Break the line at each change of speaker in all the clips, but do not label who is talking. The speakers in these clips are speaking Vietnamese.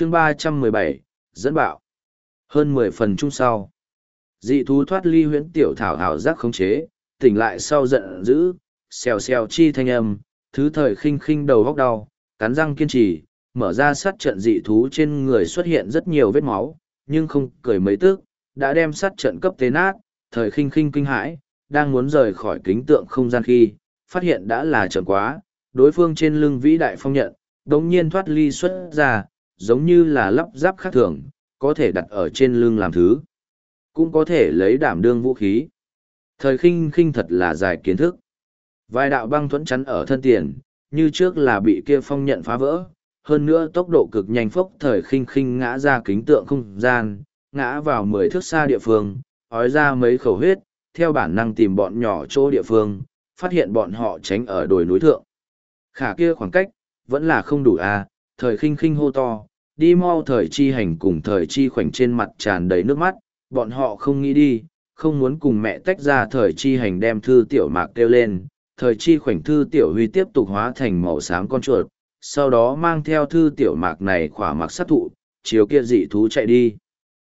chương ba trăm mười bảy, dẫn bạo. Hơn mười phần chung sau. Dị thú thoát ly huyễn tiểu thảo hảo giác khống chế, tỉnh lại sau giận dữ, xèo xèo chi thanh âm, thứ thời khinh khinh đầu góc đau, cắn răng kiên trì, mở ra sát trận dị thú trên người xuất hiện rất nhiều vết máu, nhưng không cười mấy tức, đã đem sát trận cấp tế nát, thời khinh khinh kinh hãi, đang muốn rời khỏi kính tượng không gian khi, phát hiện đã là trận quá, đối phương trên lưng vĩ đại phong nhận, đống nhiên thoát ly xuất ra giống như là lắp ráp khác thường có thể đặt ở trên lưng làm thứ cũng có thể lấy đảm đương vũ khí. Thời khinh khinh thật là dài kiến thức. Vài đạo băng thuẫn chắn ở thân tiền, như trước là bị kia phong nhận phá vỡ, hơn nữa tốc độ cực nhanh phốc thời khinh khinh ngã ra kính tượng không gian, ngã vào mười thước xa địa phương, ói ra mấy khẩu huyết, theo bản năng tìm bọn nhỏ chỗ địa phương, phát hiện bọn họ tránh ở đồi núi thượng. Khả kia khoảng cách, vẫn là không đủ à, thời khinh khinh hô to, đi mau thời chi hành cùng thời chi khoảnh trên mặt tràn đầy nước mắt, bọn họ không nghĩ đi, không muốn cùng mẹ tách ra thời chi hành đem thư tiểu mạc kêu lên, thời chi khoảnh thư tiểu huy tiếp tục hóa thành màu xám con chuột, sau đó mang theo thư tiểu mạc này khỏa mặc sát thụ, chiếu kia dị thú chạy đi.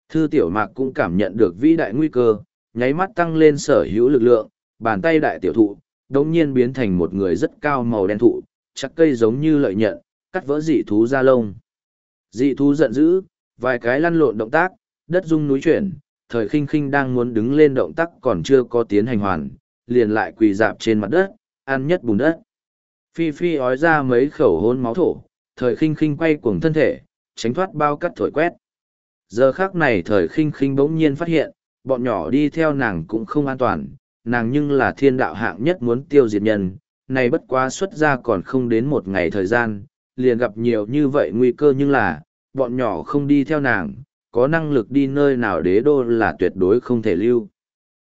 Thư tiểu mạc cũng cảm nhận được vĩ đại nguy cơ, nháy mắt tăng lên sở hữu lực lượng, bàn tay đại tiểu thụ, đống nhiên biến thành một người rất cao màu đen thụ, chắc cây giống như lợi nhận, cắt vỡ dị thú ra lông. Dị thú giận dữ, vài cái lăn lộn động tác, đất rung núi chuyển, thời khinh khinh đang muốn đứng lên động tác còn chưa có tiến hành hoàn, liền lại quỳ dạp trên mặt đất, ăn nhất bùn đất. Phi Phi ói ra mấy khẩu hôn máu thổ, thời khinh khinh quay cuồng thân thể, tránh thoát bao cắt thổi quét. Giờ khác này thời khinh khinh bỗng nhiên phát hiện, bọn nhỏ đi theo nàng cũng không an toàn, nàng nhưng là thiên đạo hạng nhất muốn tiêu diệt nhân, này bất quá xuất ra còn không đến một ngày thời gian, liền gặp nhiều như vậy nguy cơ nhưng là, bọn nhỏ không đi theo nàng, có năng lực đi nơi nào đế đô là tuyệt đối không thể lưu.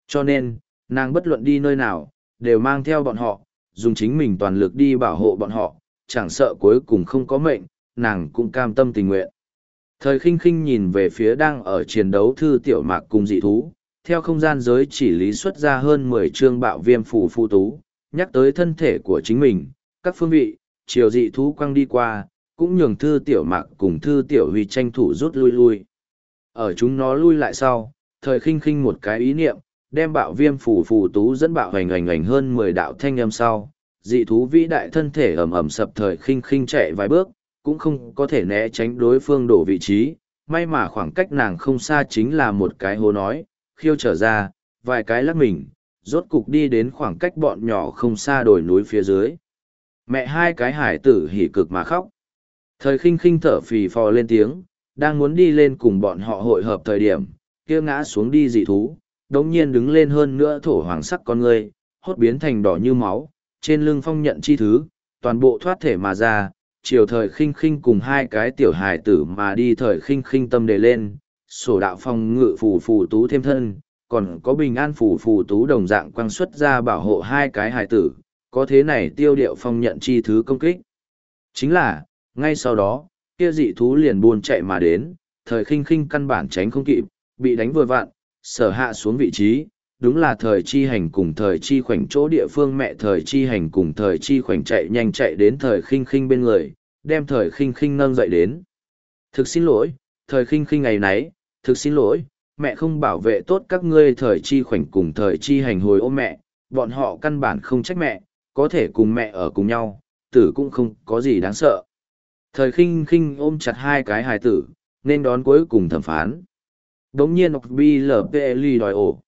Cho nên, nàng bất luận đi nơi nào, đều mang theo bọn họ, dùng chính mình toàn lực đi bảo hộ bọn họ, chẳng sợ cuối cùng không có mệnh, nàng cũng cam tâm tình nguyện. Thời khinh khinh nhìn về phía đang ở chiến đấu thư tiểu mạc cùng dị thú, theo không gian giới chỉ lý xuất ra hơn 10 chương bạo viêm phủ phu tú, nhắc tới thân thể của chính mình, các phương vị, chiều dị thú quăng đi qua, cũng nhường thư tiểu mạc cùng thư tiểu huy tranh thủ rút lui lui. Ở chúng nó lui lại sau, thời khinh khinh một cái ý niệm, đem bạo viêm phủ phù tú dẫn bạo hoành hoành hoành hơn mười đạo thanh âm sau. Dị thú vĩ đại thân thể ầm ầm sập thời khinh khinh chạy vài bước, cũng không có thể né tránh đối phương đổ vị trí. May mà khoảng cách nàng không xa chính là một cái hố nói, khiêu trở ra, vài cái lắc mình, rốt cục đi đến khoảng cách bọn nhỏ không xa đồi núi phía dưới. Mẹ hai cái hải tử hỉ cực mà khóc. Thời khinh khinh thở phì phò lên tiếng, đang muốn đi lên cùng bọn họ hội hợp thời điểm, kia ngã xuống đi dị thú, đống nhiên đứng lên hơn nữa thổ hoàng sắc con người, hốt biến thành đỏ như máu, trên lưng phong nhận chi thứ, toàn bộ thoát thể mà ra, chiều thời khinh khinh cùng hai cái tiểu hài tử mà đi thời khinh khinh tâm đề lên, sổ đạo phong ngự phù phù tú thêm thân, còn có bình an phù phù tú đồng dạng quăng xuất ra bảo hộ hai cái hài tử, có thế này tiêu điệu phong nhận chi thứ công kích. Chính là, ngay sau đó, kia dị thú liền buôn chạy mà đến, thời khinh khinh căn bản tránh không kịp, bị đánh vừa vặn, sở hạ xuống vị trí, đúng là thời chi hành cùng thời chi khoảnh chỗ địa phương mẹ thời chi hành cùng thời chi khoảnh chạy nhanh chạy đến thời khinh khinh bên người, đem thời khinh khinh nâng dậy đến. Thực xin lỗi, thời khinh khinh ngày nấy, thực xin lỗi, mẹ không bảo vệ tốt các ngươi thời chi khoảnh cùng thời chi hành hồi ôm mẹ, bọn họ căn bản không trách mẹ, có thể cùng mẹ ở cùng nhau, tử cũng không có gì đáng sợ. Thời khinh khinh ôm chặt hai cái hài tử, nên đón cuối cùng thẩm phán. Đống nhiên Bi LPL đòi ổ.